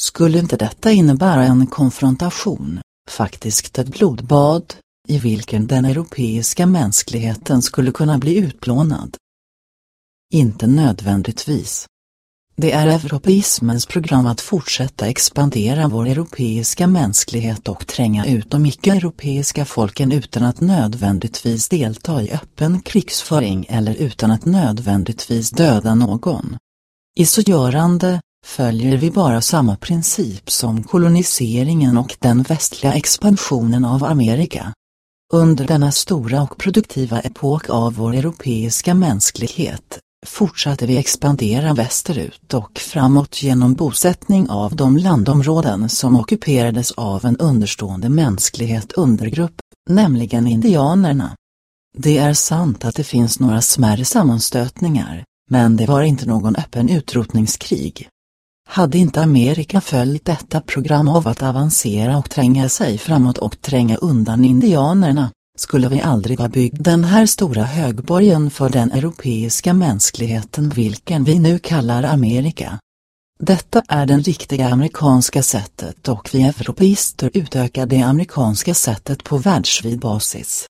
Skulle inte detta innebära en konfrontation, faktiskt ett blodbad, i vilken den europeiska mänskligheten skulle kunna bli utplånad? Inte nödvändigtvis. Det är europeismens program att fortsätta expandera vår europeiska mänsklighet och tränga ut de icke-europeiska folken utan att nödvändigtvis delta i öppen krigsföring eller utan att nödvändigtvis döda någon. I så görande, följer vi bara samma princip som koloniseringen och den västliga expansionen av Amerika. Under denna stora och produktiva epok av vår europeiska mänsklighet fortsatte vi expandera västerut och framåt genom bosättning av de landområden som ockuperades av en understående mänsklighet undergrupp, nämligen indianerna. Det är sant att det finns några smärre sammanstötningar, men det var inte någon öppen utrotningskrig. Hade inte Amerika följt detta program av att avancera och tränga sig framåt och tränga undan indianerna, skulle vi aldrig ha byggt den här stora högborgen för den europeiska mänskligheten vilken vi nu kallar Amerika. Detta är den riktiga amerikanska sättet och vi europeister utökar det amerikanska sättet på världsvid basis.